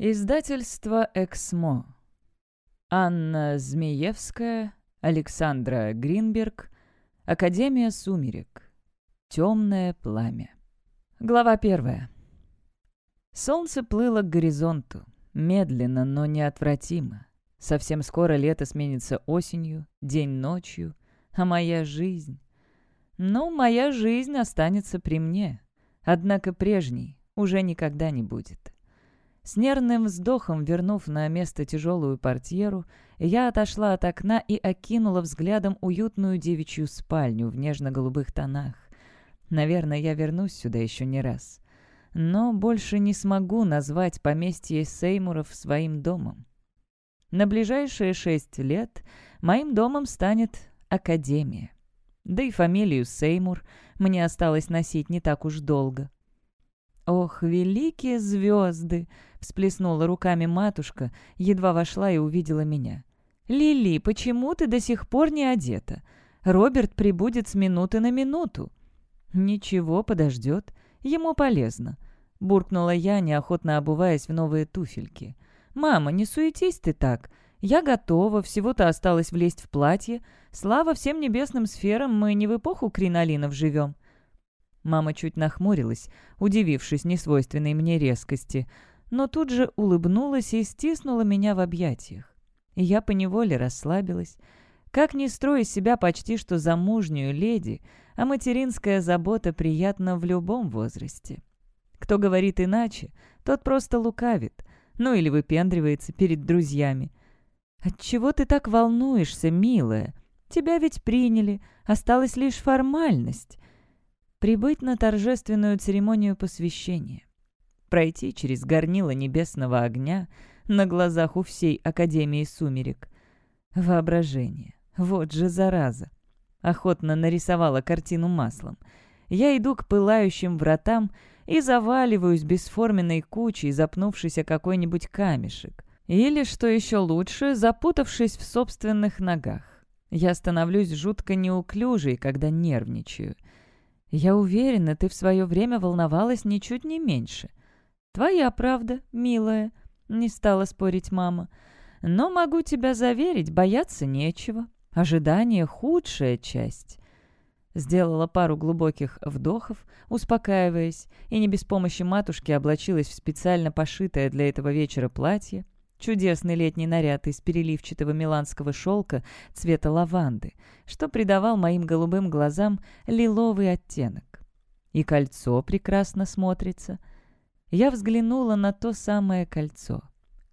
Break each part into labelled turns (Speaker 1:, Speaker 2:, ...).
Speaker 1: Издательство «Эксмо». Анна Змеевская, Александра Гринберг, Академия сумерек. Темное пламя. Глава первая. Солнце плыло к горизонту. Медленно, но неотвратимо. Совсем скоро лето сменится осенью, день ночью. А моя жизнь... Ну, моя жизнь останется при мне. Однако прежней уже никогда не будет. С нервным вздохом, вернув на место тяжелую портьеру, я отошла от окна и окинула взглядом уютную девичью спальню в нежно-голубых тонах. Наверное, я вернусь сюда еще не раз. Но больше не смогу назвать поместье Сеймуров своим домом. На ближайшие шесть лет моим домом станет Академия. Да и фамилию Сеймур мне осталось носить не так уж долго. «Ох, великие звезды!» — всплеснула руками матушка, едва вошла и увидела меня. «Лили, почему ты до сих пор не одета? Роберт прибудет с минуты на минуту». «Ничего, подождет. Ему полезно», — буркнула я, неохотно обуваясь в новые туфельки. «Мама, не суетись ты так. Я готова, всего-то осталось влезть в платье. Слава всем небесным сферам, мы не в эпоху кринолинов живем». Мама чуть нахмурилась, удивившись несвойственной мне резкости, но тут же улыбнулась и стиснула меня в объятиях. И я поневоле расслабилась. Как не строить себя почти что замужнюю леди, а материнская забота приятна в любом возрасте. Кто говорит иначе, тот просто лукавит, ну или выпендривается перед друзьями. «Отчего ты так волнуешься, милая? Тебя ведь приняли, осталась лишь формальность прибыть на торжественную церемонию посвящения, пройти через горнило небесного огня на глазах у всей Академии сумерек. Воображение. Вот же зараза. Охотно нарисовала картину маслом. Я иду к пылающим вратам и заваливаюсь бесформенной кучей, запнувшись о какой-нибудь камешек. Или, что еще лучше, запутавшись в собственных ногах. Я становлюсь жутко неуклюжей, когда нервничаю — я уверена, ты в свое время волновалась ничуть не меньше. Твоя правда, милая, не стала спорить мама. Но могу тебя заверить, бояться нечего. Ожидание — худшая часть. Сделала пару глубоких вдохов, успокаиваясь, и не без помощи матушки облачилась в специально пошитое для этого вечера платье, Чудесный летний наряд из переливчатого миланского шелка цвета лаванды, что придавал моим голубым глазам лиловый оттенок. И кольцо прекрасно смотрится. Я взглянула на то самое кольцо.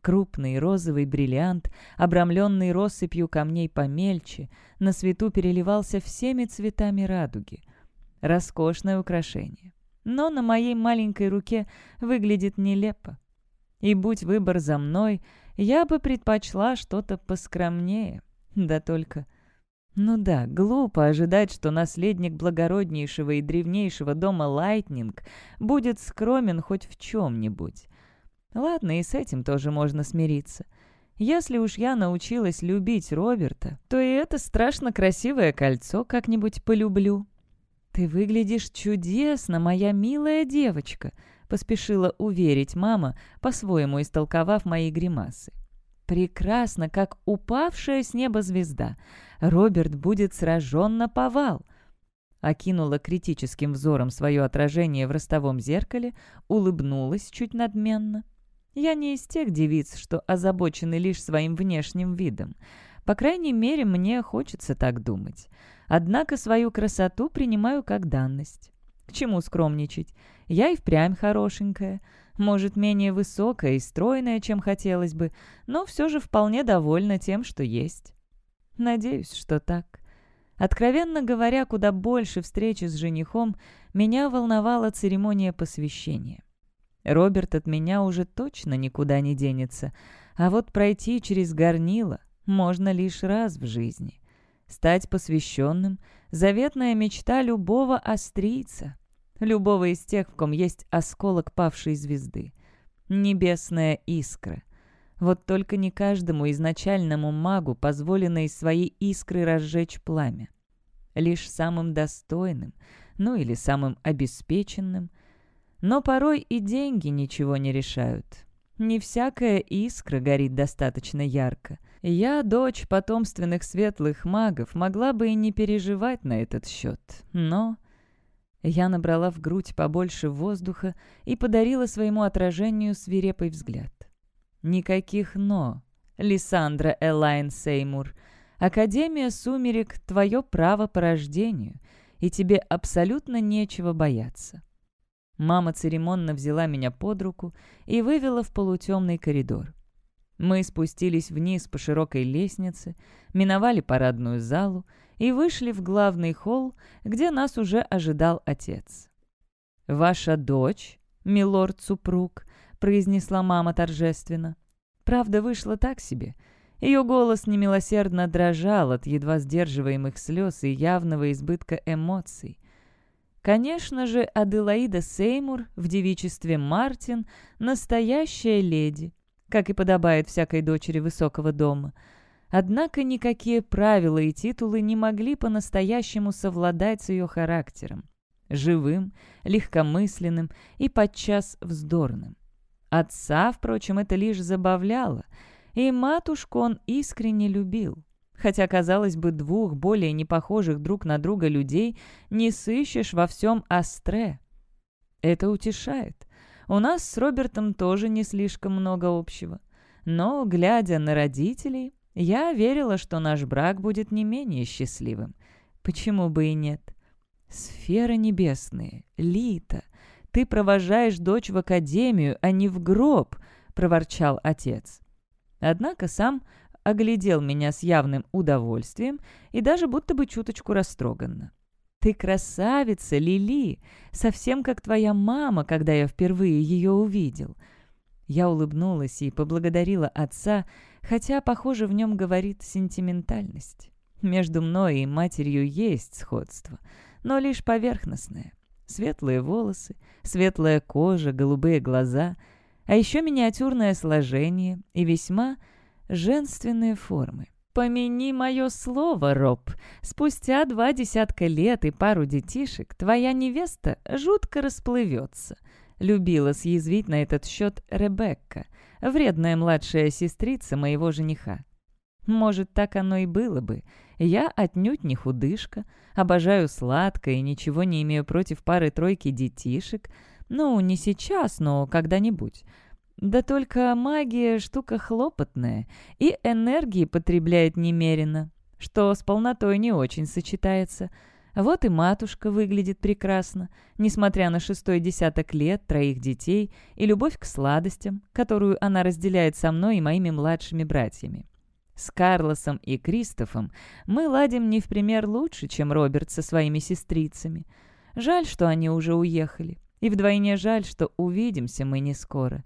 Speaker 1: Крупный розовый бриллиант, обрамленный россыпью камней помельче, на свету переливался всеми цветами радуги. Роскошное украшение. Но на моей маленькой руке выглядит нелепо. И будь выбор за мной, я бы предпочла что-то поскромнее. Да только... Ну да, глупо ожидать, что наследник благороднейшего и древнейшего дома Лайтнинг будет скромен хоть в чем-нибудь. Ладно, и с этим тоже можно смириться. Если уж я научилась любить Роберта, то и это страшно красивое кольцо как-нибудь полюблю. «Ты выглядишь чудесно, моя милая девочка», — поспешила уверить мама, по-своему истолковав мои гримасы. «Прекрасно, как упавшая с неба звезда. Роберт будет сражен на повал». Окинула критическим взором свое отражение в ростовом зеркале, улыбнулась чуть надменно. «Я не из тех девиц, что озабочены лишь своим внешним видом. По крайней мере, мне хочется так думать. Однако свою красоту принимаю как данность. К чему скромничать? Я и впрямь хорошенькая. Может, менее высокая и стройная, чем хотелось бы, но все же вполне довольна тем, что есть. Надеюсь, что так. Откровенно говоря, куда больше встречи с женихом меня волновала церемония посвящения. Роберт от меня уже точно никуда не денется, а вот пройти через горнило можно лишь раз в жизни. Стать посвященным — заветная мечта любого австрийца, любого из тех, в ком есть осколок павшей звезды. Небесная искра. Вот только не каждому изначальному магу позволено из своей искры разжечь пламя. Лишь самым достойным, ну или самым обеспеченным. Но порой и деньги ничего не решают. Не всякая искра горит достаточно ярко. Я, дочь потомственных светлых магов, могла бы и не переживать на этот счет. Но я набрала в грудь побольше воздуха и подарила своему отражению свирепый взгляд. Никаких «но». Лиссандра Элайн Сеймур. Академия сумерек — твое право по рождению, и тебе абсолютно нечего бояться. Мама церемонно взяла меня под руку и вывела в полутемный коридор. Мы спустились вниз по широкой лестнице, миновали парадную залу и вышли в главный холл, где нас уже ожидал отец. «Ваша дочь, милорд-супруг», — произнесла мама торжественно. Правда, вышло так себе. Ее голос немилосердно дрожал от едва сдерживаемых слез и явного избытка эмоций. Конечно же, Аделаида Сеймур в девичестве Мартин — настоящая леди, как и подобает всякой дочери высокого дома — Однако никакие правила и титулы не могли по-настоящему совладать с ее характером. Живым, легкомысленным и подчас вздорным. Отца, впрочем, это лишь забавляло, и матушку он искренне любил. Хотя, казалось бы, двух более непохожих друг на друга людей не сыщешь во всем Астре. Это утешает. У нас с Робертом тоже не слишком много общего. Но, глядя на родителей, я верила, что наш брак будет не менее счастливым. Почему бы и нет? Сферы небесные, Лита, ты провожаешь дочь в академию, а не в гроб, проворчал отец. Однако сам оглядел меня с явным удовольствием и даже будто бы чуточку растроганно. «Ты красавица, Лили, совсем как твоя мама, когда я впервые ее увидел». Я улыбнулась и поблагодарила отца, хотя, похоже, в нем говорит сентиментальность. Между мной и матерью есть сходство, но лишь поверхностное. Светлые волосы, светлая кожа, голубые глаза, а еще миниатюрное сложение и весьма женственные формы. «Помяни мое слово, Роб. Спустя два десятка лет и пару детишек твоя невеста жутко расплывется», — любила съязвить на этот счет Ребекка, вредная младшая сестрица моего жениха. Может, так оно и было бы. Я отнюдь не худышка, обожаю сладкое и ничего не имею против пары-тройки детишек. Ну, не сейчас, но когда-нибудь. Да только магия — штука хлопотная, и энергии потребляет немерено, что с полнотой не очень сочетается — вот и матушка выглядит прекрасно, несмотря на шестой десяток лет, троих детей и любовь к сладостям, которую она разделяет со мной и моими младшими братьями. С Карлосом и Кристофом мы ладим не в пример лучше, чем Роберт со своими сестрицами. Жаль, что они уже уехали, и вдвойне жаль, что увидимся мы не скоро.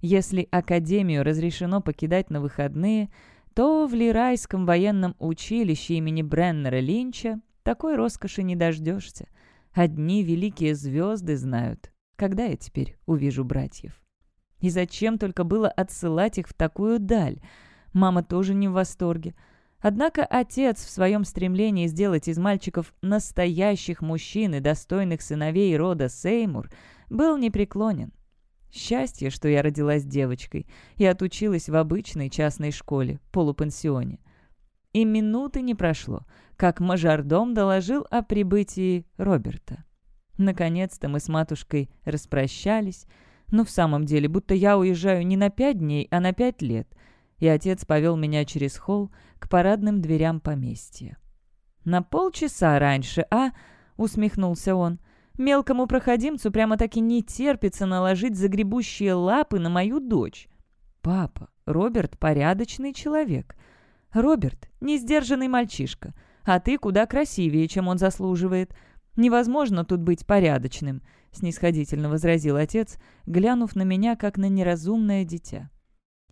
Speaker 1: Если Академию разрешено покидать на выходные, то в Лирайском военном училище имени Бреннера Линча такой роскоши не дождешься. Одни великие звезды знают, когда я теперь увижу братьев. И зачем только было отсылать их в такую даль? Мама тоже не в восторге. Однако отец в своем стремлении сделать из мальчиков настоящих мужчин и достойных сыновей рода Сеймур был непреклонен. Счастье, что я родилась девочкой и отучилась в обычной частной школе, полупансионе. И минуты не прошло, как мажордом доложил о прибытии Роберта. Наконец-то мы с матушкой распрощались. Ну, в самом деле, будто я уезжаю не на пять дней, а на пять лет. И отец повел меня через холл к парадным дверям поместья. «На полчаса раньше, а?» — усмехнулся он. «Мелкому проходимцу прямо-таки не терпится наложить загребущие лапы на мою дочь». «Папа, Роберт порядочный человек. Роберт — несдержанный мальчишка а ты куда красивее, чем он заслуживает. Невозможно тут быть порядочным», — снисходительно возразил отец, глянув на меня, как на неразумное дитя.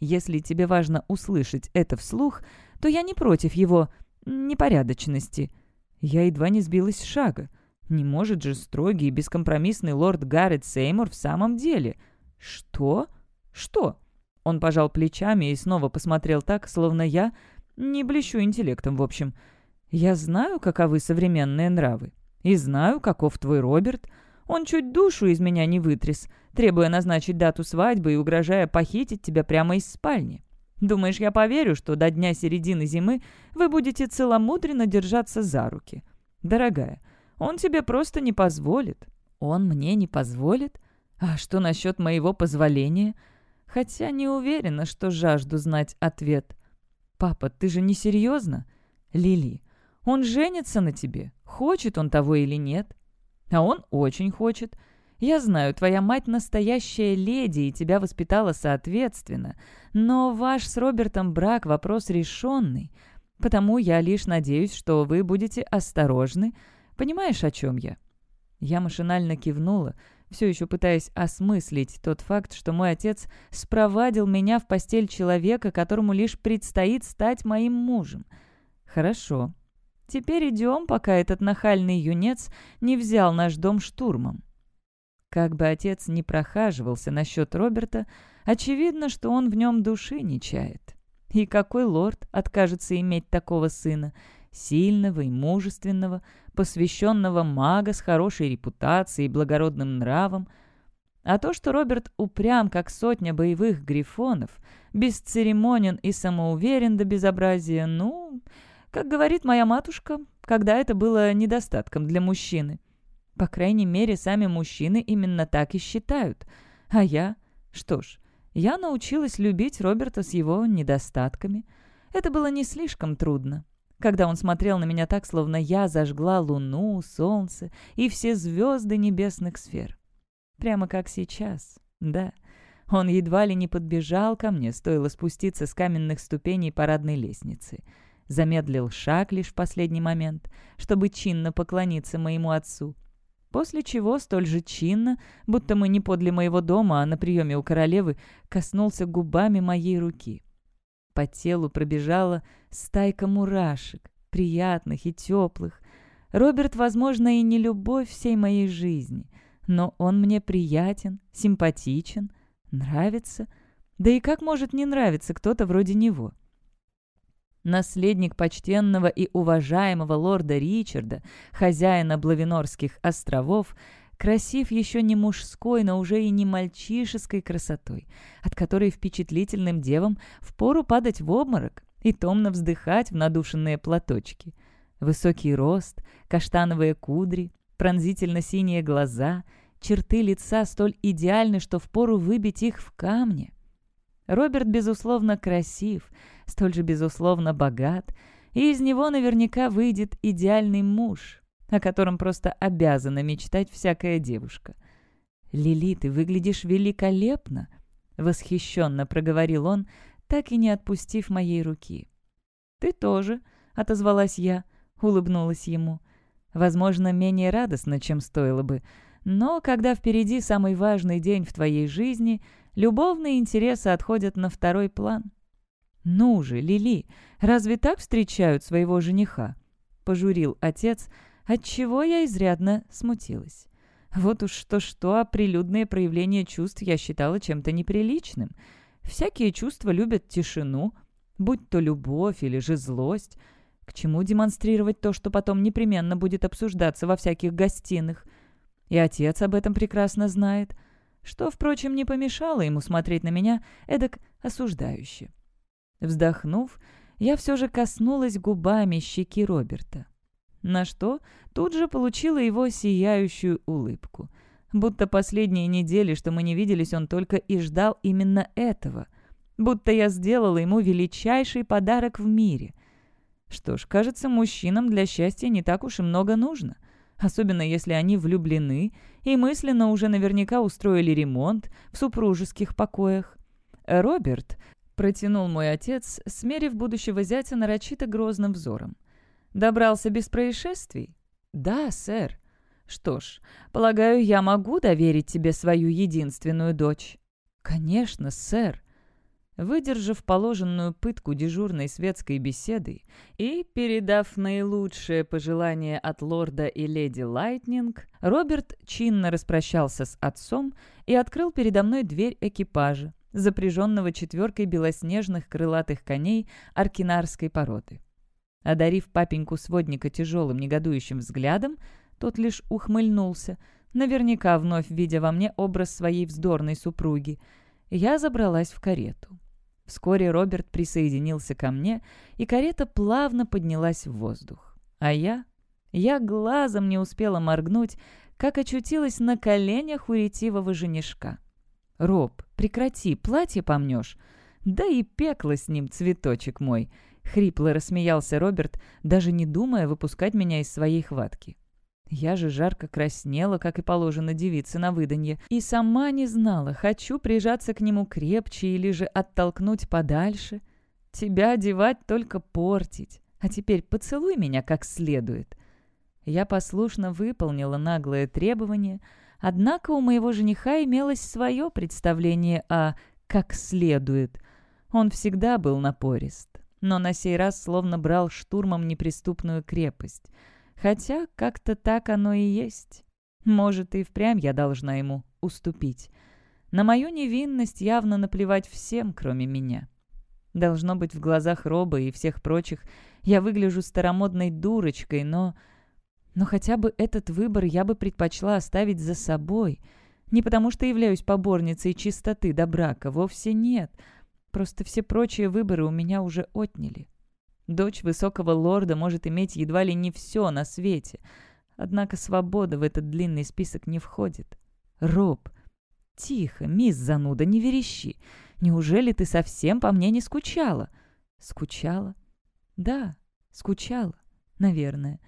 Speaker 1: «Если тебе важно услышать это вслух, то я не против его непорядочности». Я едва не сбилась с шага. Не может же строгий и бескомпромиссный лорд Гаррет Сеймур в самом деле. «Что? Что?» Он пожал плечами и снова посмотрел так, словно я не блещу интеллектом, в общем. Я знаю, каковы современные нравы. И знаю, каков твой Роберт. Он чуть душу из меня не вытряс, требуя назначить дату свадьбы и угрожая похитить тебя прямо из спальни. Думаешь, я поверю, что до дня середины зимы вы будете целомудренно держаться за руки? Дорогая, он тебе просто не позволит. Он мне не позволит? А что насчет моего позволения? Хотя не уверена, что жажду знать ответ. Папа, ты же не серьезно? Лили, он женится на тебе, хочет он того или нет. А он очень хочет. Я знаю, твоя мать настоящая леди и тебя воспитала соответственно, но ваш с Робертом брак — вопрос решенный, потому я лишь надеюсь, что вы будете осторожны. Понимаешь, о чем я?» Я машинально кивнула, все еще пытаясь осмыслить тот факт, что мой отец спровадил меня в постель человека, которому лишь предстоит стать моим мужем. «Хорошо. Теперь идем, пока этот нахальный юнец не взял наш дом штурмом». Как бы отец не прохаживался насчет Роберта, очевидно, что он в нем души не чает. И какой лорд откажется иметь такого сына, сильного и мужественного, посвященного мага с хорошей репутацией и благородным нравом, а то, что Роберт упрям, как сотня боевых грифонов, бесцеремонен и самоуверен до безобразия, ну, как говорит моя матушка, когда это было недостатком для мужчины. По крайней мере, сами мужчины именно так и считают. А я? Что ж, я научилась любить Роберта с его недостатками. Это было не слишком трудно. Когда он смотрел на меня так, словно я зажгла луну, солнце и все звезды небесных сфер. Прямо как сейчас, да. Он едва ли не подбежал ко мне, стоило спуститься с каменных ступеней парадной лестницы. Замедлил шаг лишь в последний момент, чтобы чинно поклониться моему отцу — После чего столь же чинно, будто мы не подле моего дома, а на приеме у королевы, коснулся губами моей руки. По телу пробежала стайка мурашек, приятных и теплых. Роберт, возможно, и не любовь всей моей жизни, но он мне приятен, симпатичен, нравится. Да и как может не нравиться кто-то вроде него?» наследник почтенного и уважаемого лорда Ричарда, хозяина Блавинорских островов, красив еще не мужской, но уже и не мальчишеской красотой, от которой впечатлительным девам впору падать в обморок и томно вздыхать в надушенные платочки. Высокий рост, каштановые кудри, пронзительно-синие глаза, черты лица столь идеальны, что впору выбить их в камне. Роберт, безусловно, красив, столь же, безусловно, богат, и из него наверняка выйдет идеальный муж, о котором просто обязана мечтать всякая девушка. «Лили, ты выглядишь великолепно!» — восхищенно проговорил он, так и не отпустив моей руки. «Ты тоже», — отозвалась я, улыбнулась ему. «Возможно, менее радостно, чем стоило бы, но когда впереди самый важный день в твоей жизни, любовные интересы отходят на второй план. «Ну же, Лили, разве так встречают своего жениха?» — пожурил отец, отчего я изрядно смутилась. Вот уж что-что, а прилюдные проявления чувств я считала чем-то неприличным. Всякие чувства любят тишину, будь то любовь или же злость. К чему демонстрировать то, что потом непременно будет обсуждаться во всяких гостиных? И отец об этом прекрасно знает — что, впрочем, не помешало ему смотреть на меня эдак осуждающе. Вздохнув, я все же коснулась губами щеки Роберта. На что тут же получила его сияющую улыбку. Будто последние недели, что мы не виделись, он только и ждал именно этого. Будто я сделала ему величайший подарок в мире. Что ж, кажется, мужчинам для счастья не так уж и много нужно — особенно если они влюблены и мысленно уже наверняка устроили ремонт в супружеских покоях. «Роберт», — протянул мой отец, смерив будущего зятя нарочито грозным взором. «Добрался без происшествий?» «Да, сэр». «Что ж, полагаю, я могу доверить тебе свою единственную дочь?» «Конечно, сэр», Выдержав положенную пытку дежурной светской беседы и передав наилучшее пожелание от лорда и леди Лайтнинг, Роберт чинно распрощался с отцом и открыл передо мной дверь экипажа, запряженного четверкой белоснежных крылатых коней аркинарской породы. Одарив папеньку сводника тяжелым негодующим взглядом, тот лишь ухмыльнулся, наверняка вновь видя во мне образ своей вздорной супруги. Я забралась в карету. Вскоре Роберт присоединился ко мне, и карета плавно поднялась в воздух. А я... Я глазом не успела моргнуть, как очутилась на коленях у ретивого женишка. «Роб, прекрати, платье помнешь!» «Да и пекло с ним, цветочек мой!» — хрипло рассмеялся Роберт, даже не думая выпускать меня из своей хватки. Я же жарко краснела, как и положено девице на выданье, и сама не знала, хочу прижаться к нему крепче или же оттолкнуть подальше. Тебя одевать только портить, а теперь поцелуй меня как следует. Я послушно выполнила наглое требование, однако у моего жениха имелось свое представление о «как следует». Он всегда был напорист, но на сей раз словно брал штурмом неприступную крепость — Хотя как-то так оно и есть. Может, и впрямь я должна ему уступить. На мою невинность явно наплевать всем, кроме меня. Должно быть, в глазах Роба и всех прочих я выгляжу старомодной дурочкой, но... Но хотя бы этот выбор я бы предпочла оставить за собой. Не потому что являюсь поборницей чистоты до брака, вовсе нет. Просто все прочие выборы у меня уже отняли. Дочь высокого лорда может иметь едва ли не все на свете. Однако свобода в этот длинный список не входит. Роб, тихо, мисс зануда, не верещи. Неужели ты совсем по мне не скучала? Скучала? Да, скучала, наверное.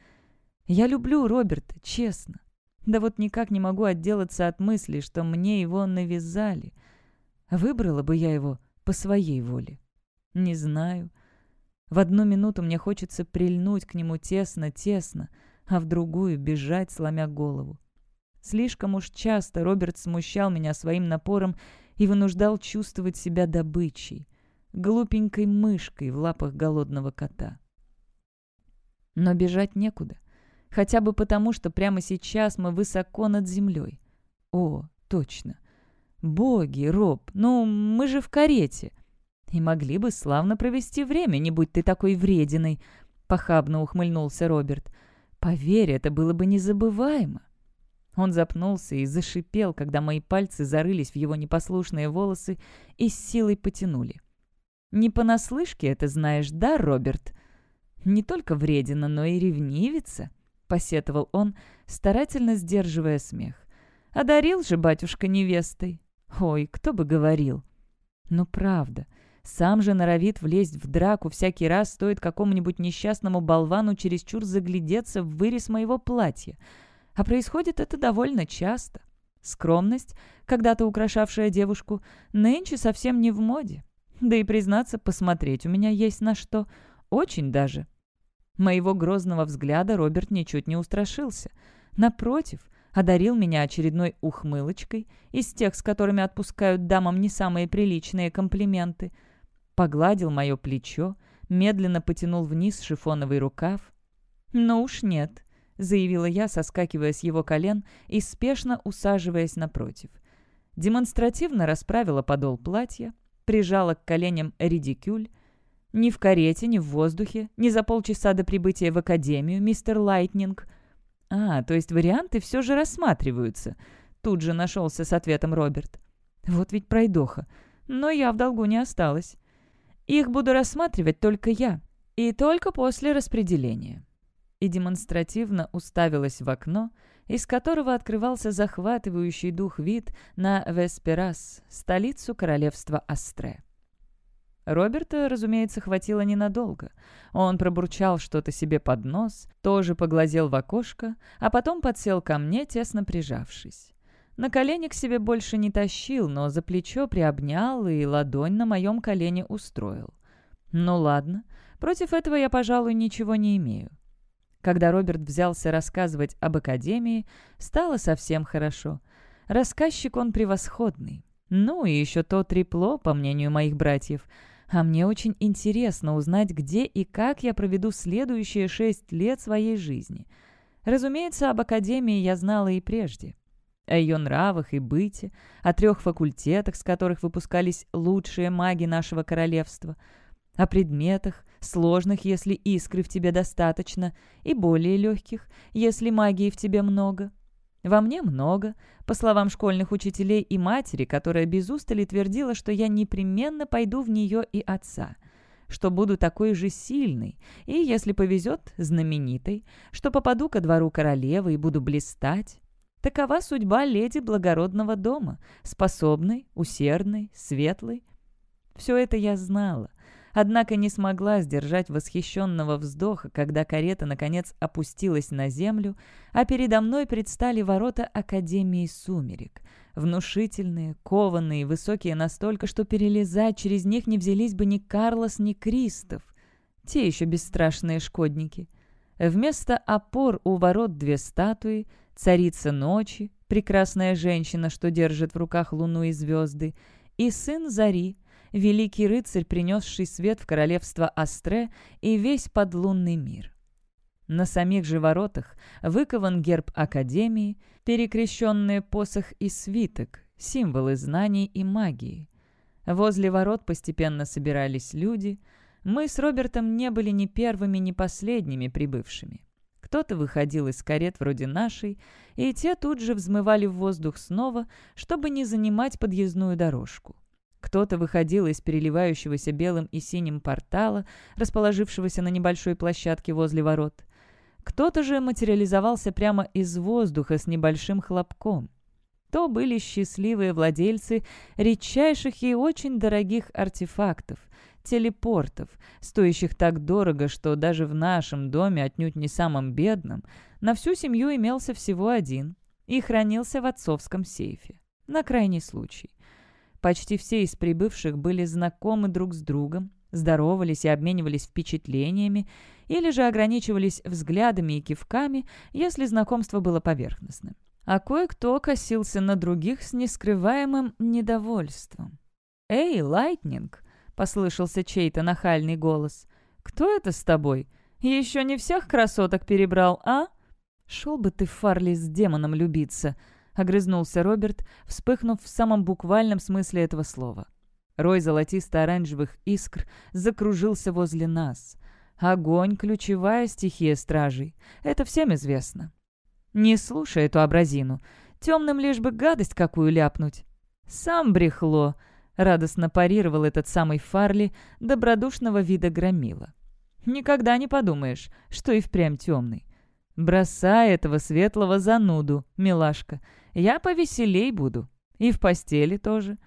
Speaker 1: Я люблю Роберта, честно. Да вот никак не могу отделаться от мысли, что мне его навязали. Выбрала бы я его по своей воле. Не знаю. В одну минуту мне хочется прильнуть к нему тесно-тесно, а в другую бежать, сломя голову. Слишком уж часто Роберт смущал меня своим напором и вынуждал чувствовать себя добычей, глупенькой мышкой в лапах голодного кота. Но бежать некуда. Хотя бы потому, что прямо сейчас мы высоко над землей. О, точно. Боги, Роб, ну мы же в карете. «И могли бы славно провести время, не будь ты такой врединой», — похабно ухмыльнулся Роберт. «Поверь, это было бы незабываемо». Он запнулся и зашипел, когда мои пальцы зарылись в его непослушные волосы и с силой потянули. «Не понаслышке это знаешь, да, Роберт?» «Не только вредина, но и ревнивица», — посетовал он, старательно сдерживая смех. «Одарил же батюшка невестой. Ой, кто бы говорил». «Ну, правда». Сам же норовит влезть в драку всякий раз, стоит какому-нибудь несчастному болвану чересчур заглядеться в вырез моего платья. А происходит это довольно часто. Скромность, когда-то украшавшая девушку, нынче совсем не в моде. Да и, признаться, посмотреть у меня есть на что. Очень даже. Моего грозного взгляда Роберт ничуть не устрашился. Напротив, одарил меня очередной ухмылочкой из тех, с которыми отпускают дамам не самые приличные комплименты — погладил мое плечо, медленно потянул вниз шифоновый рукав. «Ну уж нет», — заявила я, соскакивая с его колен и спешно усаживаясь напротив. Демонстративно расправила подол платья, прижала к коленям редикюль. «Ни в карете, ни в воздухе, ни за полчаса до прибытия в академию, мистер Лайтнинг». «А, то есть варианты все же рассматриваются», — тут же нашелся с ответом Роберт. «Вот ведь пройдоха. Но я в долгу не осталась. Их буду рассматривать только я. И только после распределения. И демонстративно уставилась в окно, из которого открывался захватывающий дух вид на Весперас, столицу королевства Астре. Роберта, разумеется, хватило ненадолго. Он пробурчал что-то себе под нос, тоже поглазел в окошко, а потом подсел ко мне, тесно прижавшись. На колени к себе больше не тащил, но за плечо приобнял и ладонь на моем колене устроил. Ну ладно, против этого я, пожалуй, ничего не имею. Когда Роберт взялся рассказывать об Академии, стало совсем хорошо. Рассказчик он превосходный. Ну и еще то трепло, по мнению моих братьев. А мне очень интересно узнать, где и как я проведу следующие шесть лет своей жизни. Разумеется, об Академии я знала и прежде о ее нравах и быте, о трех факультетах, с которых выпускались лучшие маги нашего королевства, о предметах, сложных, если искры в тебе достаточно, и более легких, если магии в тебе много. Во мне много, по словам школьных учителей и матери, которая без устали твердила, что я непременно пойду в нее и отца, что буду такой же сильной и, если повезет, знаменитой, что попаду ко двору королевы и буду блистать. Такова судьба леди благородного дома, способной, усердной, светлой. Все это я знала, однако не смогла сдержать восхищенного вздоха, когда карета, наконец, опустилась на землю, а передо мной предстали ворота Академии Сумерек, внушительные, кованые, высокие настолько, что перелезать через них не взялись бы ни Карлос, ни Кристоф. Те еще бесстрашные шкодники. Вместо опор у ворот две статуи, царица ночи, прекрасная женщина, что держит в руках луну и звезды, и сын Зари — великий рыцарь, принесший свет в королевство Астре и весь подлунный мир. На самих же воротах выкован герб Академии, перекрещенные посох и свиток, символы знаний и магии. Возле ворот постепенно собирались люди. Мы с Робертом не были ни первыми, ни последними прибывшими. Кто-то выходил из карет вроде нашей, и те тут же взмывали в воздух снова, чтобы не занимать подъездную дорожку. Кто-то выходил из переливающегося белым и синим портала, расположившегося на небольшой площадке возле ворот. Кто-то же материализовался прямо из воздуха с небольшим хлопком. То были счастливые владельцы редчайших и очень дорогих артефактов, телепортов, стоящих так дорого, что даже в нашем доме, отнюдь не самом бедном, на всю семью имелся всего один и хранился в отцовском сейфе. На крайний случай. Почти все из прибывших были знакомы друг с другом, здоровались и обменивались впечатлениями, или же ограничивались взглядами и кивками, если знакомство было поверхностным. А кое-кто косился на других с нескрываемым недовольством. «Эй, Лайтнинг!» — послышался чей-то нахальный голос. «Кто это с тобой? Еще не всех красоток перебрал, а?» «Шел бы ты, Фарли, с демоном любиться!» — огрызнулся Роберт, вспыхнув в самом буквальном смысле этого слова. Рой золотисто-оранжевых искр закружился возле нас. Огонь — ключевая стихия стражей. Это всем известно. Не слушай эту абразину. Темным лишь бы гадость какую ляпнуть. Сам брехло, — радостно парировал этот самый Фарли, добродушного вида громила. Никогда не подумаешь, что и впрямь темный. Бросай этого светлого зануду, милашка. Я повеселей буду. И в постели тоже».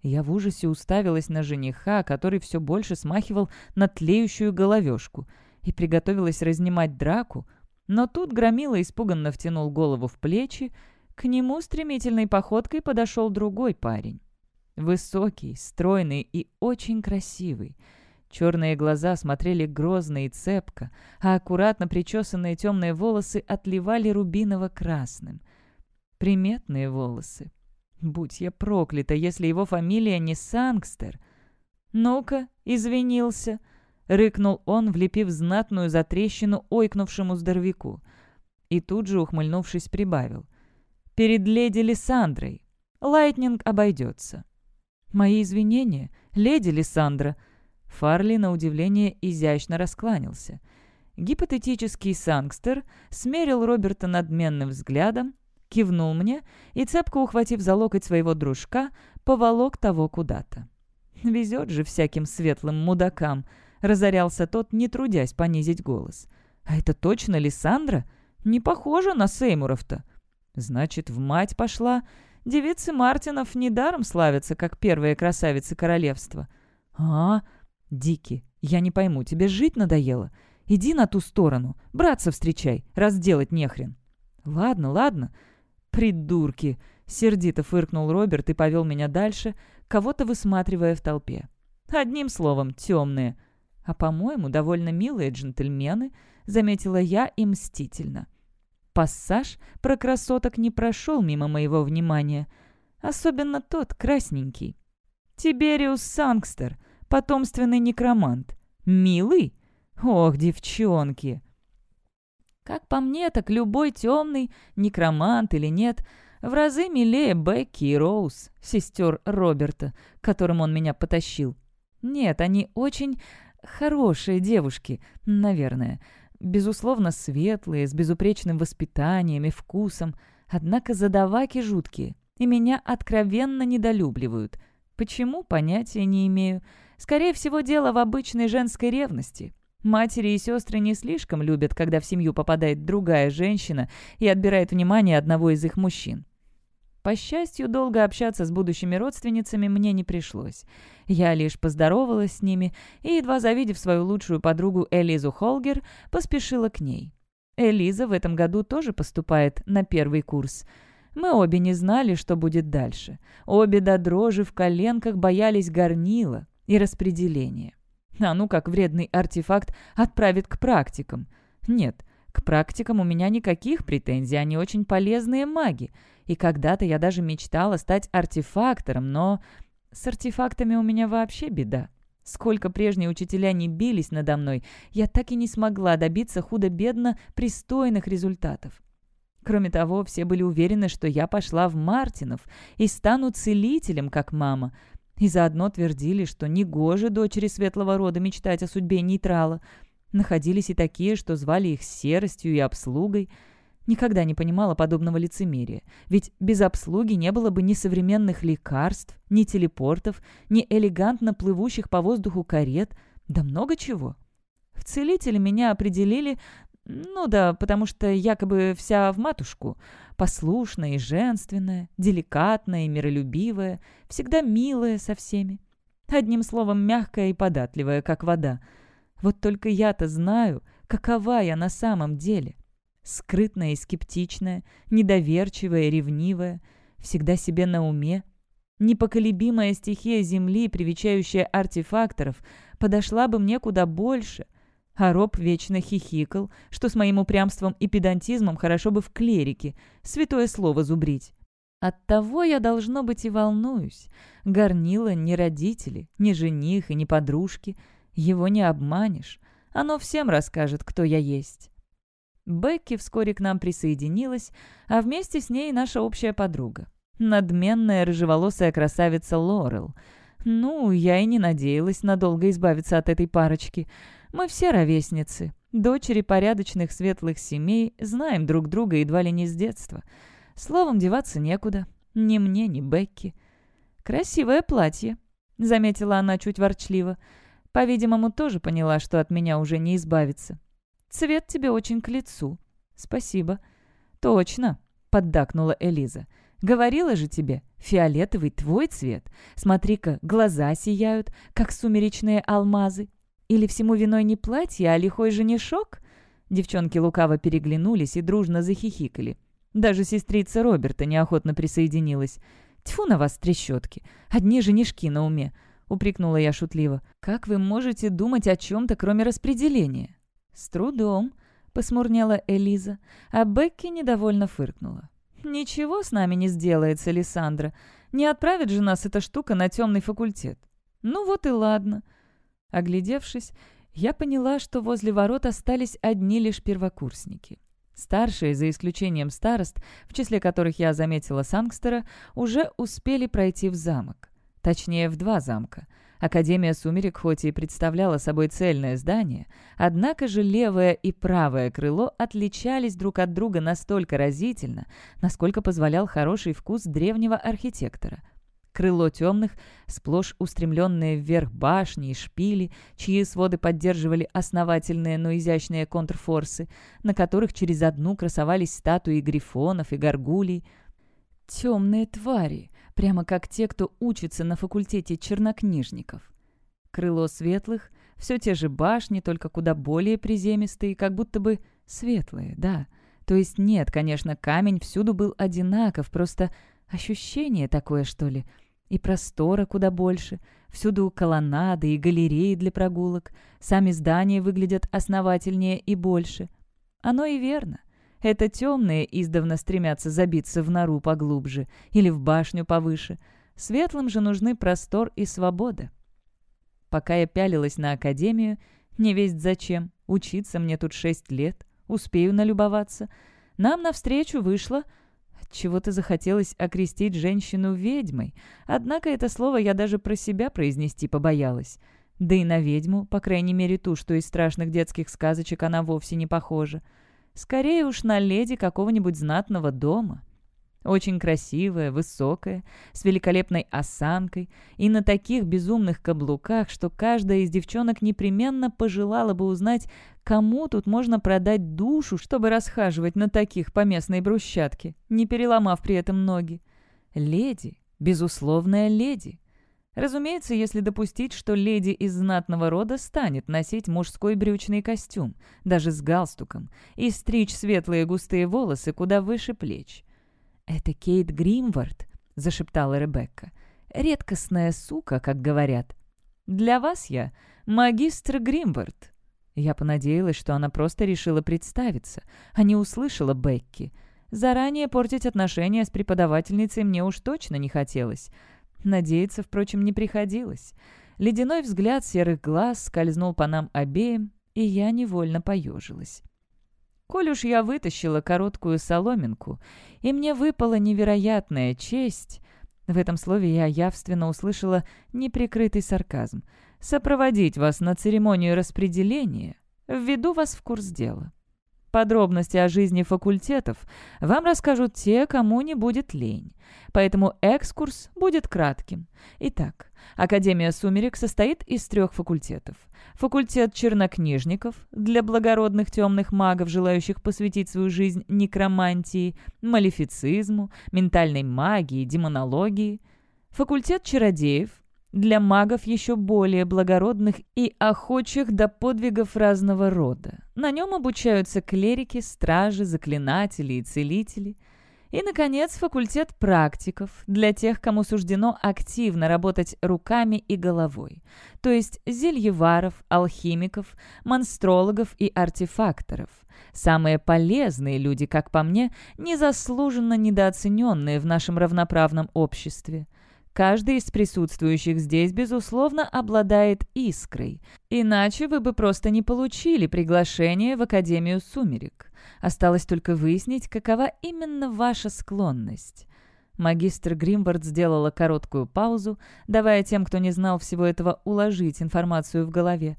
Speaker 1: Я в ужасе уставилась на жениха, который все больше смахивал на тлеющую головешку, и приготовилась разнимать драку, но тут Громила испуганно втянул голову в плечи, к нему стремительной походкой подошел другой парень. Высокий, стройный и очень красивый. Черные глаза смотрели грозно и цепко, а аккуратно причесанные темные волосы отливали рубиново-красным. Приметные волосы. Будь я проклята, если его фамилия не Сангстер. «Ну-ка, извинился», — рыкнул он, влепив знатную затрещину ойкнувшему здоровяку. И тут же, ухмыльнувшись, прибавил. «Перед леди Лиссандрой. Лайтнинг обойдется». «Мои извинения, леди Лиссандра», Фарли, на удивление, изящно раскланялся. Гипотетический сангстер смерил Роберта надменным взглядом, кивнул мне и, цепко ухватив за локоть своего дружка, поволок того куда-то. «Везет же всяким светлым мудакам!» — разорялся тот, не трудясь понизить голос. «А это точно Лиссандра? Не похоже на Сеймуров-то!» «Значит, в мать пошла. Девицы Мартинов недаром славятся, как первые красавицы королевства». «А, «Дики, я не пойму, тебе жить надоело? Иди на ту сторону, братца встречай, раз делать нехрен». «Ладно, ладно». «Придурки!» — сердито фыркнул Роберт и повел меня дальше, кого-то высматривая в толпе. «Одним словом, темные». «А, по-моему, довольно милые джентльмены», — заметила я и мстительно. Пассаж про красоток не прошел мимо моего внимания. Особенно тот, красненький. «Тибериус Сангстер», потомственный некромант. Милый? Ох, девчонки! Как по мне, так любой темный, некромант или нет, в разы милее Бекки и Роуз, сестер Роберта, которым он меня потащил. Нет, они очень хорошие девушки, наверное. Безусловно, светлые, с безупречным воспитанием и вкусом. Однако задаваки жуткие, и меня откровенно недолюбливают. Почему, понятия не имею. Скорее всего, дело в обычной женской ревности. Матери и сестры не слишком любят, когда в семью попадает другая женщина и отбирает внимание одного из их мужчин. По счастью, долго общаться с будущими родственницами мне не пришлось. Я лишь поздоровалась с ними и, едва завидев свою лучшую подругу Элизу Холгер, поспешила к ней. Элиза в этом году тоже поступает на первый курс. Мы обе не знали, что будет дальше. Обе до дрожи в коленках боялись горнила и распределения. А ну как вредный артефакт отправит к практикам. Нет, к практикам у меня никаких претензий, они очень полезные маги. И когда-то я даже мечтала стать артефактором, но с артефактами у меня вообще беда. Сколько прежние учителя не бились надо мной, я так и не смогла добиться худо-бедно пристойных результатов. Кроме того, все были уверены, что я пошла в Мартинов и стану целителем, как мама, и заодно твердили, что негоже дочери светлого рода мечтать о судьбе нейтрала. Находились и такие, что звали их серостью и обслугой. Никогда не понимала подобного лицемерия, ведь без обслуги не было бы ни современных лекарств, ни телепортов, ни элегантно плывущих по воздуху карет, да много чего. В целителе меня определили ну да, потому что якобы вся в матушку. Послушная и женственная, деликатная и миролюбивая, всегда милая со всеми. Одним словом, мягкая и податливая, как вода. Вот только я-то знаю, какова я на самом деле. Скрытная и скептичная, недоверчивая и ревнивая, всегда себе на уме. Непоколебимая стихия Земли, привечающая артефакторов, подошла бы мне куда больше — а Роб вечно хихикал, что с моим упрямством и педантизмом хорошо бы в клерике, святое слово зубрить. Оттого я, должно быть, и волнуюсь. Горнила ни родители, ни жених и ни подружки. Его не обманешь. Оно всем расскажет, кто я есть. Бекки вскоре к нам присоединилась, а вместе с ней наша общая подруга. Надменная рыжеволосая красавица Лорел. Ну, я и не надеялась надолго избавиться от этой парочки — мы все ровесницы, дочери порядочных светлых семей, знаем друг друга едва ли не с детства. Словом, деваться некуда. Ни мне, ни Бекки. «Красивое платье», — заметила она чуть ворчливо. По-видимому, тоже поняла, что от меня уже не избавиться. «Цвет тебе очень к лицу». «Спасибо». «Точно», — поддакнула Элиза. «Говорила же тебе, фиолетовый твой цвет. Смотри-ка, глаза сияют, как сумеречные алмазы. Или всему виной не платье, а лихой женишок?» Девчонки лукаво переглянулись и дружно захихикали. Даже сестрица Роберта неохотно присоединилась. «Тьфу на вас, трещотки! Одни женишки на уме!» — упрекнула я шутливо. «Как вы можете думать о чем-то, кроме распределения?» «С трудом», — посмурнела Элиза, а Бекки недовольно фыркнула. «Ничего с нами не сделается, Лиссандра. Не отправит же нас эта штука на темный факультет». «Ну вот и ладно». Оглядевшись, я поняла, что возле ворот остались одни лишь первокурсники. Старшие, за исключением старост, в числе которых я заметила Сангстера, уже успели пройти в замок. Точнее, в два замка. Академия «Сумерек» хоть и представляла собой цельное здание, однако же левое и правое крыло отличались друг от друга настолько разительно, насколько позволял хороший вкус древнего архитектора – крыло темных, сплошь устремленные вверх башни и шпили, чьи своды поддерживали основательные, но изящные контрфорсы, на которых через одну красовались статуи грифонов и горгулей. Темные твари, прямо как те, кто учится на факультете чернокнижников. Крыло светлых — все те же башни, только куда более приземистые, как будто бы светлые, да. То есть нет, конечно, камень всюду был одинаков, просто ощущение такое, что ли — и простора куда больше. Всюду колоннады и галереи для прогулок. Сами здания выглядят основательнее и больше. Оно и верно. Это темные издавна стремятся забиться в нору поглубже или в башню повыше. Светлым же нужны простор и свобода. Пока я пялилась на академию, не весть зачем, учиться мне тут шесть лет, успею налюбоваться, нам навстречу вышла чего-то захотелось окрестить женщину ведьмой, однако это слово я даже про себя произнести побоялась. Да и на ведьму, по крайней мере ту, что из страшных детских сказочек она вовсе не похожа. Скорее уж на леди какого-нибудь знатного дома. Очень красивая, высокая, с великолепной осанкой и на таких безумных каблуках, что каждая из девчонок непременно пожелала бы узнать, кому тут можно продать душу, чтобы расхаживать на таких по местной брусчатке, не переломав при этом ноги. Леди, безусловная леди. Разумеется, если допустить, что леди из знатного рода станет носить мужской брючный костюм, даже с галстуком, и стричь светлые густые волосы куда выше плеч. «Это Кейт Гримвард», — зашептала Ребекка. «Редкостная сука, как говорят. Для вас я магистр Гримвард». Я понадеялась, что она просто решила представиться, а не услышала Бекки. Заранее портить отношения с преподавательницей мне уж точно не хотелось. Надеяться, впрочем, не приходилось. Ледяной взгляд серых глаз скользнул по нам обеим, и я невольно поежилась. Коль уж я вытащила короткую соломинку, и мне выпала невероятная честь, в этом слове я явственно услышала неприкрытый сарказм, сопроводить вас на церемонию распределения, введу вас в курс дела. Подробности о жизни факультетов вам расскажут те, кому не будет лень. Поэтому экскурс будет кратким. Итак, Академия «Сумерек» состоит из трех факультетов. Факультет чернокнижников для благородных темных магов, желающих посвятить свою жизнь некромантии, малефицизму, ментальной магии, демонологии. Факультет чародеев для магов еще более благородных и охочих до подвигов разного рода. На нем обучаются клерики, стражи, заклинатели и целители. И, наконец, факультет практиков для тех, кому суждено активно работать руками и головой, то есть зельеваров, алхимиков, монстрологов и артефакторов. Самые полезные люди, как по мне, незаслуженно недооцененные в нашем равноправном обществе – Каждый из присутствующих здесь, безусловно, обладает искрой. Иначе вы бы просто не получили приглашение в Академию Сумерек. Осталось только выяснить, какова именно ваша склонность. Магистр Гримвард сделала короткую паузу, давая тем, кто не знал всего этого, уложить информацию в голове.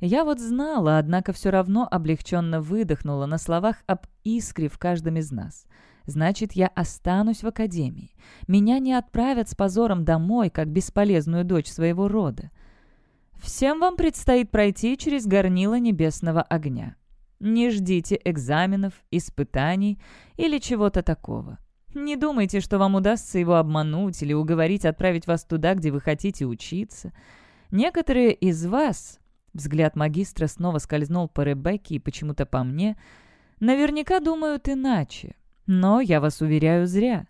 Speaker 1: Я вот знала, однако все равно облегченно выдохнула на словах об искре в каждом из нас — Значит, я останусь в академии. Меня не отправят с позором домой, как бесполезную дочь своего рода. Всем вам предстоит пройти через горнило небесного огня. Не ждите экзаменов, испытаний или чего-то такого. Не думайте, что вам удастся его обмануть или уговорить отправить вас туда, где вы хотите учиться. Некоторые из вас, взгляд магистра снова скользнул по Ребекке и почему-то по мне, наверняка думают иначе. Но, я вас уверяю, зря.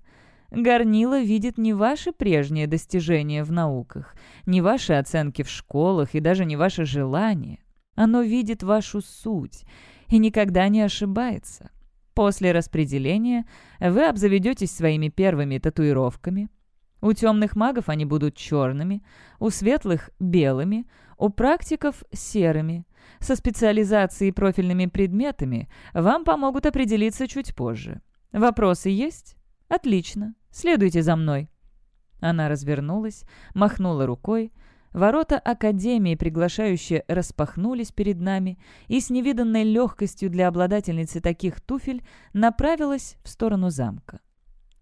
Speaker 1: Горнило видит не ваши прежние достижения в науках, не ваши оценки в школах и даже не ваши желания. Оно видит вашу суть и никогда не ошибается. После распределения вы обзаведетесь своими первыми татуировками. У темных магов они будут черными, у светлых — белыми, у практиков — серыми. Со специализацией и профильными предметами вам помогут определиться чуть позже. «Вопросы есть? Отлично. Следуйте за мной». Она развернулась, махнула рукой. Ворота Академии, приглашающие, распахнулись перед нами, и с невиданной легкостью для обладательницы таких туфель направилась в сторону замка.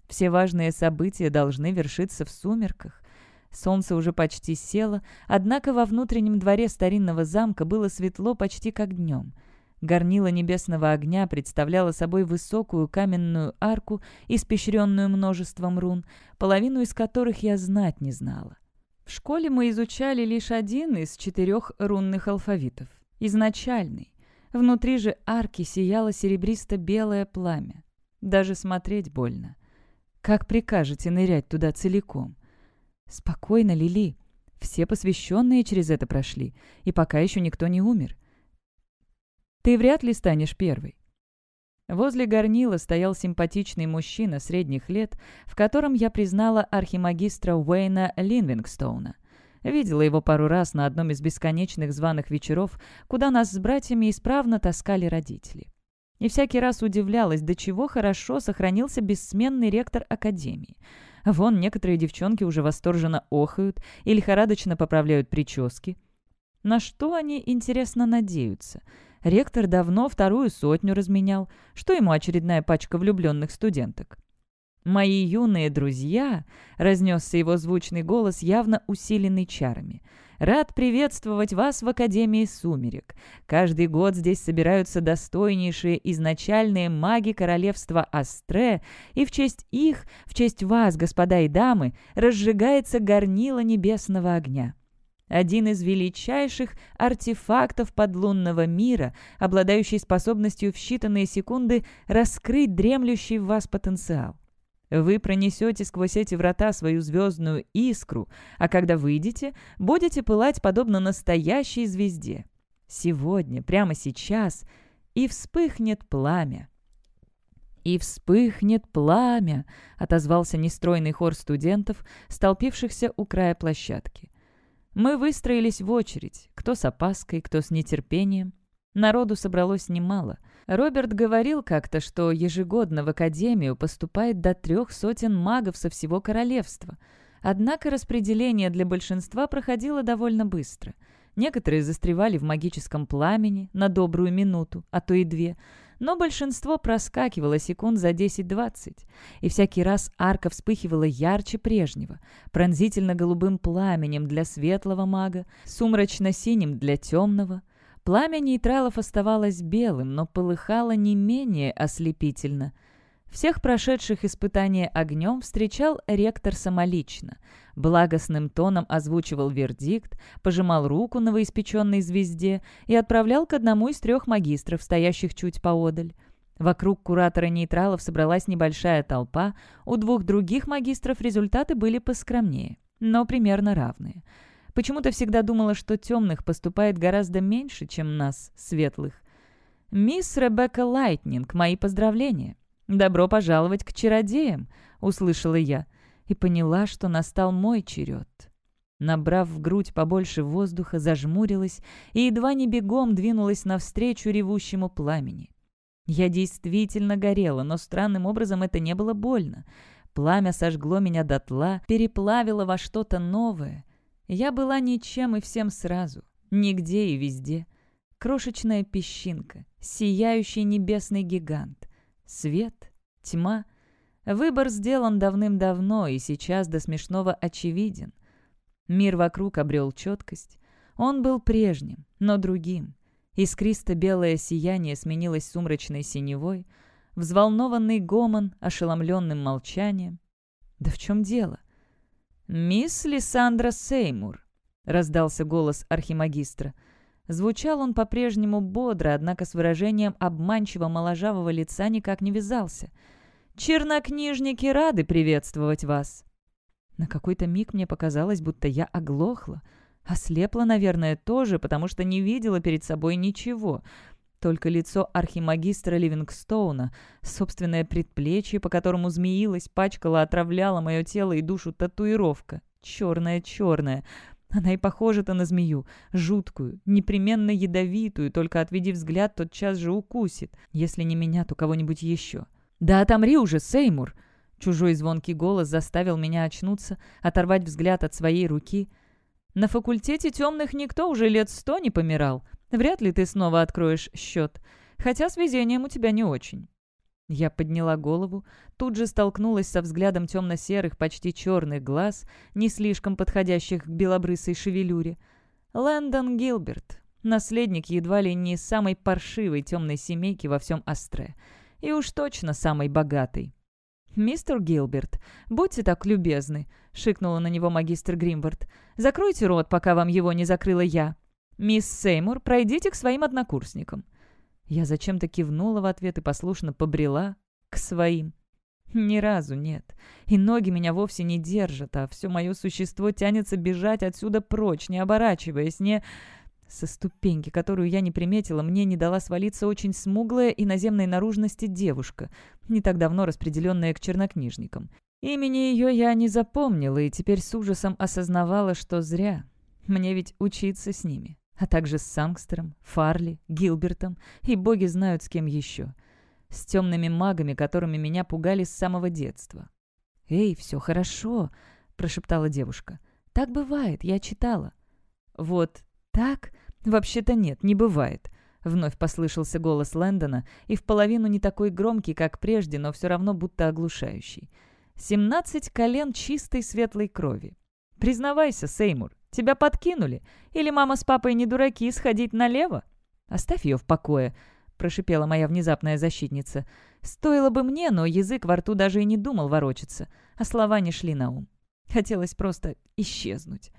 Speaker 1: Все важные события должны вершиться в сумерках. Солнце уже почти село, однако во внутреннем дворе старинного замка было светло почти как днем — Горнило небесного огня представляло собой высокую каменную арку, испещренную множеством рун, половину из которых я знать не знала. В школе мы изучали лишь один из четырех рунных алфавитов — изначальный. Внутри же арки сияло серебристо-белое пламя. Даже смотреть больно. Как прикажете нырять туда целиком? Спокойно, Лили. Все посвященные через это прошли, и пока еще никто не умер. Ты вряд ли станешь первой». Возле горнила стоял симпатичный мужчина средних лет, в котором я признала архимагистра Уэйна Линвингстоуна. Видела его пару раз на одном из бесконечных званых вечеров, куда нас с братьями исправно таскали родители. И всякий раз удивлялась, до чего хорошо сохранился бессменный ректор Академии. Вон некоторые девчонки уже восторженно охают и лихорадочно поправляют прически. На что они, интересно, надеются — Ректор давно вторую сотню разменял. Что ему очередная пачка влюбленных студенток? «Мои юные друзья», — разнесся его звучный голос, явно усиленный чарами, — «рад приветствовать вас в Академии Сумерек. Каждый год здесь собираются достойнейшие изначальные маги королевства Астре, и в честь их, в честь вас, господа и дамы, разжигается горнило небесного огня». Один из величайших артефактов подлунного мира, обладающий способностью в считанные секунды раскрыть дремлющий в вас потенциал. Вы пронесете сквозь эти врата свою звездную искру, а когда выйдете, будете пылать подобно настоящей звезде. Сегодня, прямо сейчас, и вспыхнет пламя. «И вспыхнет пламя!» — отозвался нестройный хор студентов, столпившихся у края площадки. Мы выстроились в очередь, кто с опаской, кто с нетерпением. Народу собралось немало. Роберт говорил как-то, что ежегодно в Академию поступает до трех сотен магов со всего королевства. Однако распределение для большинства проходило довольно быстро. Некоторые застревали в магическом пламени на добрую минуту, а то и две, но большинство проскакивало секунд за 10-20, и всякий раз арка вспыхивала ярче прежнего, пронзительно-голубым пламенем для светлого мага, сумрачно-синим для темного — Пламя нейтралов оставалось белым, но полыхало не менее ослепительно. Всех прошедших испытания огнем встречал ректор самолично. Благостным тоном озвучивал вердикт, пожимал руку новоиспеченной звезде и отправлял к одному из трех магистров, стоящих чуть поодаль. Вокруг куратора нейтралов собралась небольшая толпа, у двух других магистров результаты были поскромнее, но примерно равные – Почему-то всегда думала, что темных поступает гораздо меньше, чем нас, светлых. «Мисс Ребекка Лайтнинг, мои поздравления! Добро пожаловать к чародеям!» — услышала я и поняла, что настал мой черед. Набрав в грудь побольше воздуха, зажмурилась и едва не бегом двинулась навстречу ревущему пламени. Я действительно горела, но странным образом это не было больно. Пламя сожгло меня дотла, переплавило во что-то новое — я была ничем и всем сразу, нигде и везде. Крошечная песчинка, сияющий небесный гигант. Свет, тьма. Выбор сделан давным-давно и сейчас до смешного очевиден. Мир вокруг обрел четкость. Он был прежним, но другим. Искристо-белое сияние сменилось сумрачной синевой, взволнованный гомон, ошеломленным молчанием. Да в чем дело? «Мисс Лиссандра Сеймур», — раздался голос архимагистра. Звучал он по-прежнему бодро, однако с выражением обманчиво моложавого лица никак не вязался. «Чернокнижники рады приветствовать вас!» На какой-то миг мне показалось, будто я оглохла. Ослепла, наверное, тоже, потому что не видела перед собой ничего. Только лицо архимагистра Ливингстоуна, собственное предплечье, по которому змеилась, пачкала, отравляла мое тело и душу татуировка. Черная-черная. Она и похожа-то на змею. Жуткую, непременно ядовитую, только отведи взгляд, тот час же укусит. Если не меня, то кого-нибудь еще. «Да отомри уже, Сеймур!» Чужой звонкий голос заставил меня очнуться, оторвать взгляд от своей руки. «На факультете темных никто уже лет сто не помирал. Вряд ли ты снова откроешь счет, хотя с везением у тебя не очень». Я подняла голову, тут же столкнулась со взглядом темно-серых, почти черных глаз, не слишком подходящих к белобрысой шевелюре. Лэндон Гилберт, наследник едва ли не самой паршивой темной семейки во всем Астре, и уж точно самой богатой. «Мистер Гилберт, будьте так любезны», — шикнула на него магистр Гримвард. «Закройте рот, пока вам его не закрыла я». «Мисс Сеймур, пройдите к своим однокурсникам». Я зачем-то кивнула в ответ и послушно побрела к своим. Ни разу нет. И ноги меня вовсе не держат, а все мое существо тянется бежать отсюда прочь, не оборачиваясь, не... Со ступеньки, которую я не приметила, мне не дала свалиться очень смуглая и наземной наружности девушка, не так давно распределенная к чернокнижникам. Имени ее я не запомнила и теперь с ужасом осознавала, что зря. Мне ведь учиться с ними а также с Сангстером, Фарли, Гилбертом и боги знают с кем еще. С темными магами, которыми меня пугали с самого детства. «Эй, все хорошо», — прошептала девушка. «Так бывает, я читала». «Вот так? Вообще-то нет, не бывает», — вновь послышался голос Лэндона, и в половину не такой громкий, как прежде, но все равно будто оглушающий. 17 колен чистой светлой крови. Признавайся, Сеймур, тебя подкинули? Или мама с папой не дураки сходить налево? Оставь ее в покое, прошипела моя внезапная защитница. Стоило бы мне, но язык во рту даже и не думал ворочаться, а слова не шли на ум. Хотелось просто исчезнуть.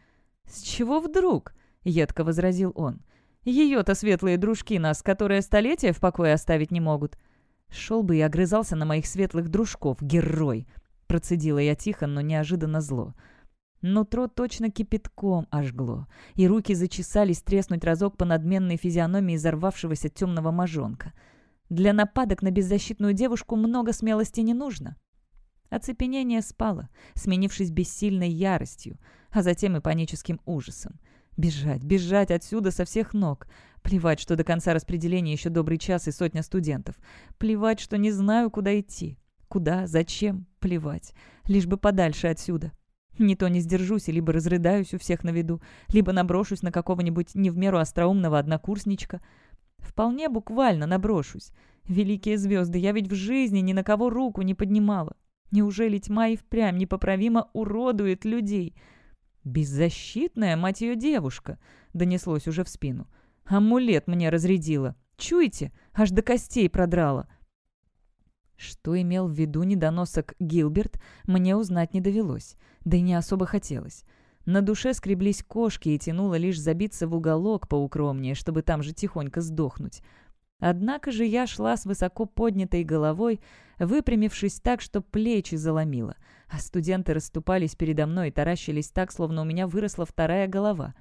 Speaker 1: «С чего вдруг?» — едко возразил он. «Ее-то светлые дружки нас, которые столетия в покое оставить не могут». «Шел бы и огрызался на моих светлых дружков, герой!» — процедила я тихо, но неожиданно зло. Нутро точно кипятком ожгло, и руки зачесались треснуть разок по надменной физиономии взорвавшегося темного мажонка. Для нападок на беззащитную девушку много смелости не нужно. Оцепенение спало, сменившись бессильной яростью, а затем и паническим ужасом. Бежать, бежать отсюда со всех ног. Плевать, что до конца распределения еще добрый час и сотня студентов. Плевать, что не знаю, куда идти. Куда, зачем, плевать. Лишь бы подальше отсюда. Не то не сдержусь и либо разрыдаюсь у всех на виду, либо наброшусь на какого-нибудь не в меру остроумного однокурсничка. Вполне буквально наброшусь. Великие звезды, я ведь в жизни ни на кого руку не поднимала. Неужели тьма и впрямь непоправимо уродует людей? «Беззащитная, мать ее, девушка!» — донеслось уже в спину. «Амулет мне разрядила. Чуете? Аж до костей продрала». Что имел в виду недоносок Гилберт, мне узнать не довелось, да и не особо хотелось. На душе скреблись кошки и тянуло лишь забиться в уголок поукромнее, чтобы там же тихонько сдохнуть. Однако же я шла с высоко поднятой головой, выпрямившись так, что плечи заломило, а студенты расступались передо мной и таращились так, словно у меня выросла вторая голова.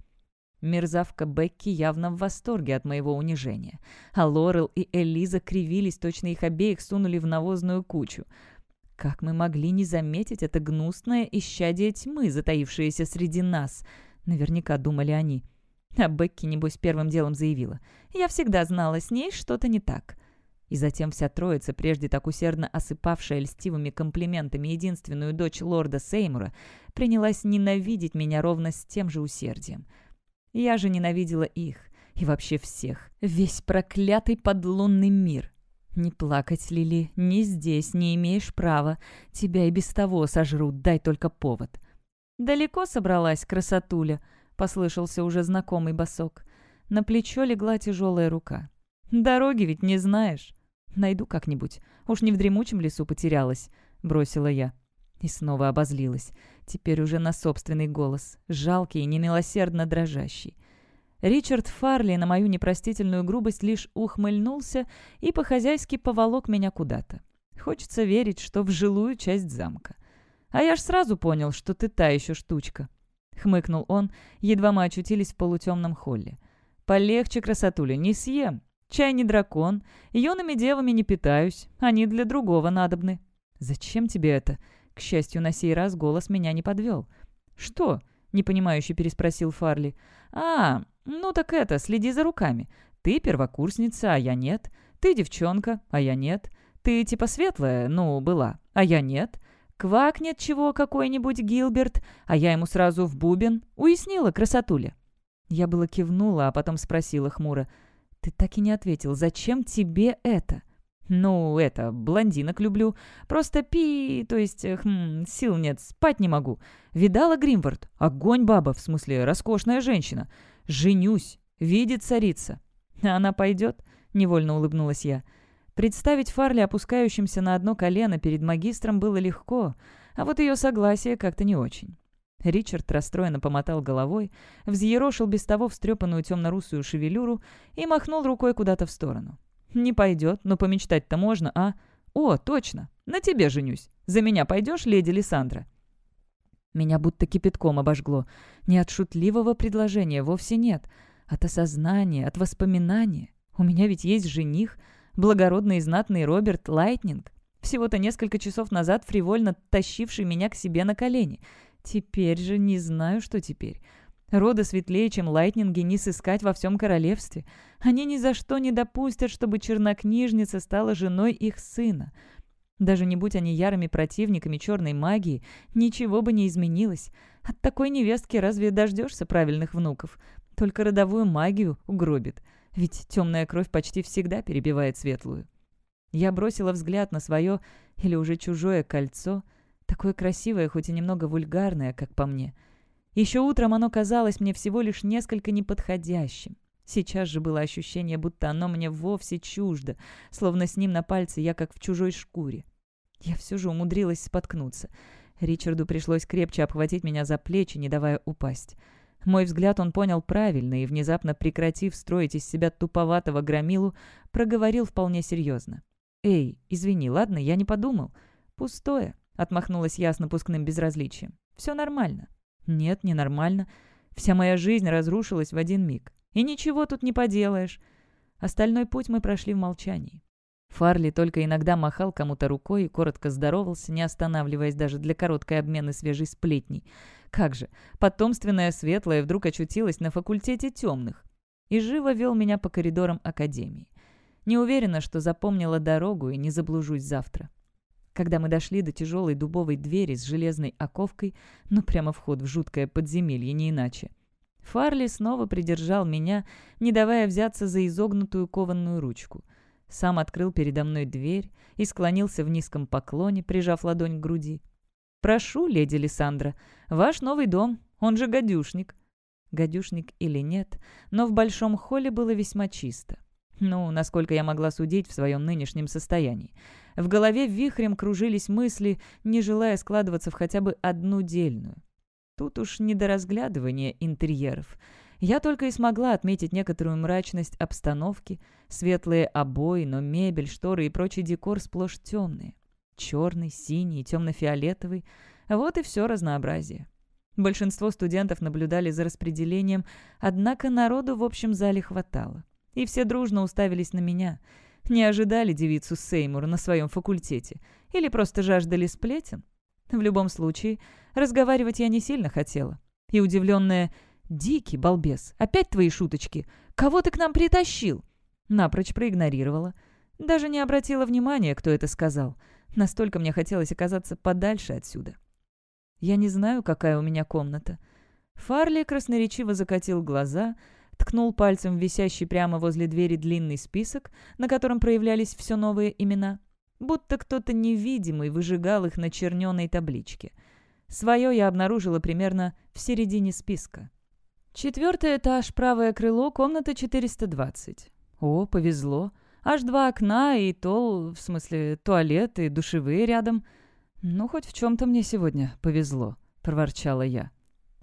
Speaker 1: Мерзавка Бекки явно в восторге от моего унижения, а Лорел и Элиза кривились, точно их обеих сунули в навозную кучу. Как мы могли не заметить это гнусное исчадие тьмы, затаившееся среди нас? Наверняка думали они — а Бекки, небось, первым делом заявила. «Я всегда знала, с ней что-то не так». И затем вся троица, прежде так усердно осыпавшая льстивыми комплиментами единственную дочь лорда Сеймура, принялась ненавидеть меня ровно с тем же усердием. Я же ненавидела их и вообще всех. Весь проклятый подлунный мир. Не плакать, Лили, ни здесь не имеешь права. Тебя и без того сожрут, дай только повод. Далеко собралась красотуля —— послышался уже знакомый босок. На плечо легла тяжелая рука. «Дороги ведь не знаешь. Найду как-нибудь. Уж не в дремучем лесу потерялась», — бросила я. И снова обозлилась. Теперь уже на собственный голос. Жалкий и немилосердно дрожащий. Ричард Фарли на мою непростительную грубость лишь ухмыльнулся и по-хозяйски поволок меня куда-то. Хочется верить, что в жилую часть замка. А я ж сразу понял, что ты та еще штучка. — хмыкнул он, едва мы очутились в полутемном холле. «Полегче, красотуля, не съем. Чай не дракон. Юными девами не питаюсь. Они для другого надобны». «Зачем тебе это?» К счастью, на сей раз голос меня не подвел. «Что?» — непонимающе переспросил Фарли. «А, ну так это, следи за руками. Ты первокурсница, а я нет. Ты девчонка, а я нет. Ты типа светлая, ну, была, а я нет. Квакнет чего какой-нибудь Гилберт, а я ему сразу в бубен. Уяснила, красотуля?» Я было кивнула, а потом спросила хмуро. «Ты так и не ответил, зачем тебе это?» «Ну, это, блондинок люблю. Просто пи... то есть, хм, сил нет, спать не могу. Видала Гримвард? Огонь баба, в смысле, роскошная женщина. Женюсь, видит царица». «Она пойдет?» — невольно улыбнулась я. Представить Фарли опускающимся на одно колено перед магистром было легко, а вот ее согласие как-то не очень. Ричард расстроенно помотал головой, взъерошил без того встрепанную темно-русую шевелюру и махнул рукой куда-то в сторону. «Не пойдет, но помечтать-то можно, а? О, точно! На тебе женюсь! За меня пойдешь, леди Лиссандра?» Меня будто кипятком обожгло. Не от шутливого предложения вовсе нет. От осознания, от воспоминания. У меня ведь есть жених — благородный и знатный Роберт Лайтнинг, всего-то несколько часов назад фривольно тащивший меня к себе на колени. Теперь же не знаю, что теперь. Рода светлее, чем Лайтнинги, не сыскать во всем королевстве. Они ни за что не допустят, чтобы чернокнижница стала женой их сына. Даже не будь они ярыми противниками черной магии, ничего бы не изменилось. От такой невестки разве дождешься правильных внуков? Только родовую магию угробит. Ведь темная кровь почти всегда перебивает светлую. Я бросила взгляд на свое или уже чужое кольцо. Такое красивое, хоть и немного вульгарное, как по мне. Еще утром оно казалось мне всего лишь несколько неподходящим. Сейчас же было ощущение, будто оно мне вовсе чуждо, словно с ним на пальце я как в чужой шкуре. Я все же умудрилась споткнуться. Ричарду пришлось крепче обхватить меня за плечи, не давая упасть. Мой взгляд он понял правильно и, внезапно прекратив строить из себя туповатого громилу, проговорил вполне серьезно. «Эй, извини, ладно, я не подумал». «Пустое», — отмахнулась я с напускным безразличием. «Все нормально». «Нет, не нормально. Вся моя жизнь разрушилась в один миг. И ничего тут не поделаешь». Остальной путь мы прошли в молчании. Фарли только иногда махал кому-то рукой и коротко здоровался, не останавливаясь даже для короткой обмены свежей сплетней. Как же, потомственная светлая вдруг очутилась на факультете темных и живо вел меня по коридорам академии. Не уверена, что запомнила дорогу и не заблужусь завтра. Когда мы дошли до тяжелой дубовой двери с железной оковкой, ну прямо вход в жуткое подземелье, не иначе. Фарли снова придержал меня, не давая взяться за изогнутую кованную ручку — сам открыл передо мной дверь и склонился в низком поклоне, прижав ладонь к груди. «Прошу, леди Лиссандра, ваш новый дом, он же гадюшник». Гадюшник или нет, но в большом холле было весьма чисто. Ну, насколько я могла судить в своем нынешнем состоянии. В голове вихрем кружились мысли, не желая складываться в хотя бы одну дельную. Тут уж не до разглядывания интерьеров. Я только и смогла отметить некоторую мрачность обстановки, светлые обои, но мебель, шторы и прочий декор сплошь темные. Черный, синий, темно-фиолетовый. Вот и все разнообразие. Большинство студентов наблюдали за распределением, однако народу в общем зале хватало. И все дружно уставились на меня. Не ожидали девицу Сеймур на своем факультете. Или просто жаждали сплетен. В любом случае, разговаривать я не сильно хотела. И удивленная «Дикий балбес, опять твои шуточки? Кого ты к нам притащил?» Напрочь проигнорировала. Даже не обратила внимания, кто это сказал. Настолько мне хотелось оказаться подальше отсюда. Я не знаю, какая у меня комната. Фарли красноречиво закатил глаза, ткнул пальцем в висящий прямо возле двери длинный список, на котором проявлялись все новые имена, будто кто-то невидимый выжигал их на черненой табличке. Свое я обнаружила примерно в середине списка. Четвертый этаж, правое крыло, комната 420. О, повезло. Аж два окна и тол, в смысле, туалет и душевые рядом. Ну, хоть в чем-то мне сегодня повезло, проворчала я.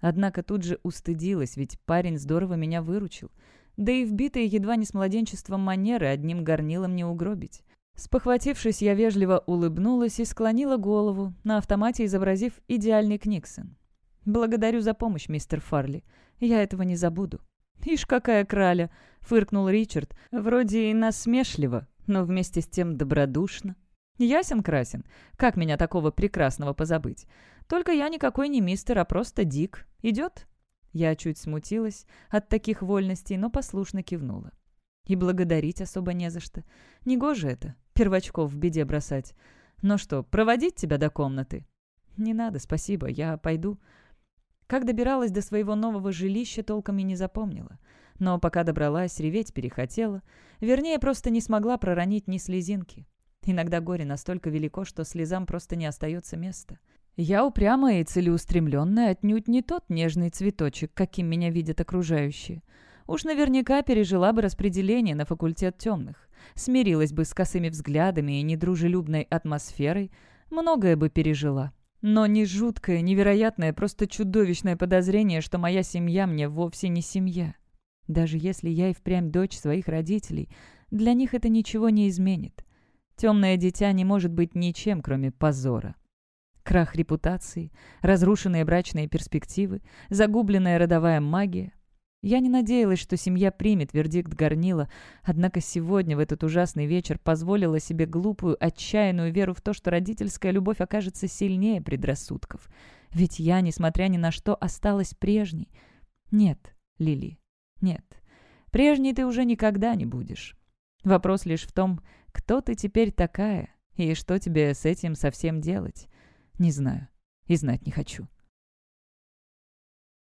Speaker 1: Однако тут же устыдилась, ведь парень здорово меня выручил. Да и вбитые едва не с младенчеством манеры одним горнилом не угробить. Спохватившись, я вежливо улыбнулась и склонила голову, на автомате изобразив идеальный Книксон. «Благодарю за помощь, мистер Фарли. Я этого не забуду». «Ишь, какая краля!» — фыркнул Ричард. Вроде и насмешливо, но вместе с тем добродушно. «Ясен-красен. Как меня такого прекрасного позабыть? Только я никакой не мистер, а просто Дик. Идет?» Я чуть смутилась от таких вольностей, но послушно кивнула. И благодарить особо не за что. Негоже это, первочков в беде бросать. Ну что, проводить тебя до комнаты? Не надо, спасибо, я пойду. Как добиралась до своего нового жилища, толком и не запомнила. Но пока добралась, реветь перехотела. Вернее, просто не смогла проронить ни слезинки. Иногда горе настолько велико, что слезам просто не остается места. Я упрямая и целеустремленная, отнюдь не тот нежный цветочек, каким меня видят окружающие. Уж наверняка пережила бы распределение на факультет темных. Смирилась бы с косыми взглядами и недружелюбной атмосферой. Многое бы пережила. Но не жуткое, невероятное, просто чудовищное подозрение, что моя семья мне вовсе не семья. Даже если я и впрямь дочь своих родителей, для них это ничего не изменит. Темное дитя не может быть ничем, кроме позора. Крах репутации, разрушенные брачные перспективы, загубленная родовая магия — я не надеялась, что семья примет вердикт Горнила, однако сегодня, в этот ужасный вечер, позволила себе глупую, отчаянную веру в то, что родительская любовь окажется сильнее предрассудков. Ведь я, несмотря ни на что, осталась прежней. Нет, Лили, нет. Прежней ты уже никогда не будешь. Вопрос лишь в том, кто ты теперь такая и что тебе с этим совсем делать. Не знаю и знать не хочу.